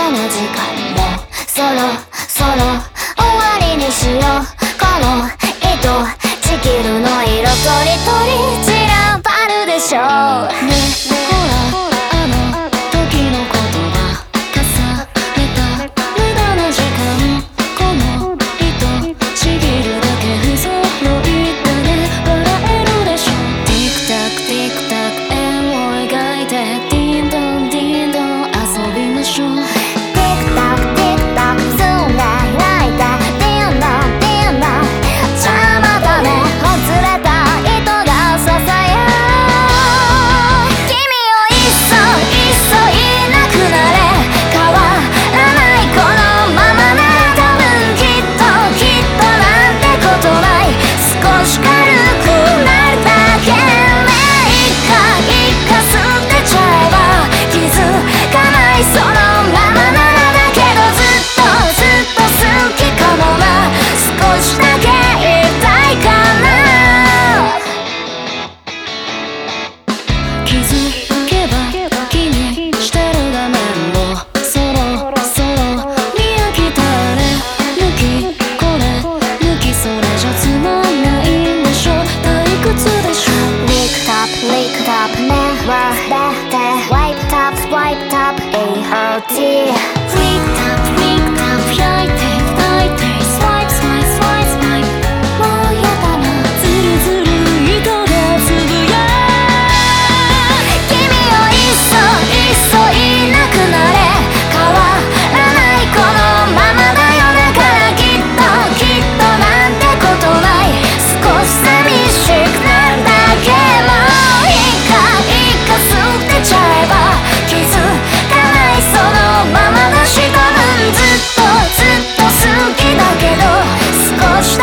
その時間もそろそろ終わりにしよう。この糸地球の色とりとり散らばるでしょう。up, better, wiped up, wiped up, AOT, freaked up. kaçtı.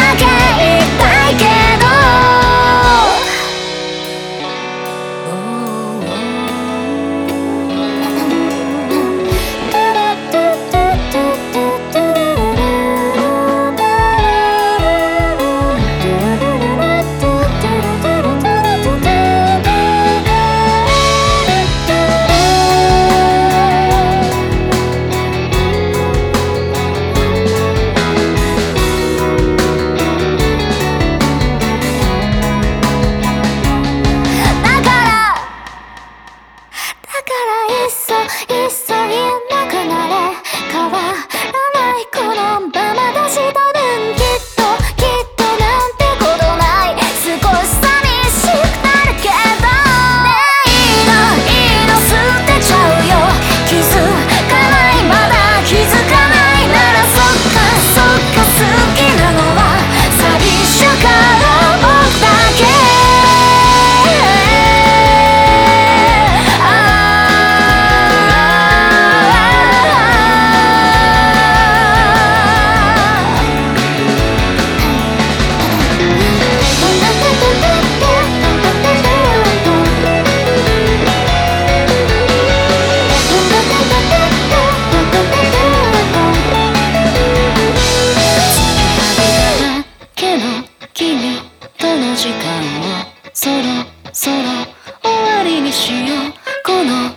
있어 있어 있 時間をそろそろ終わりにしよう。この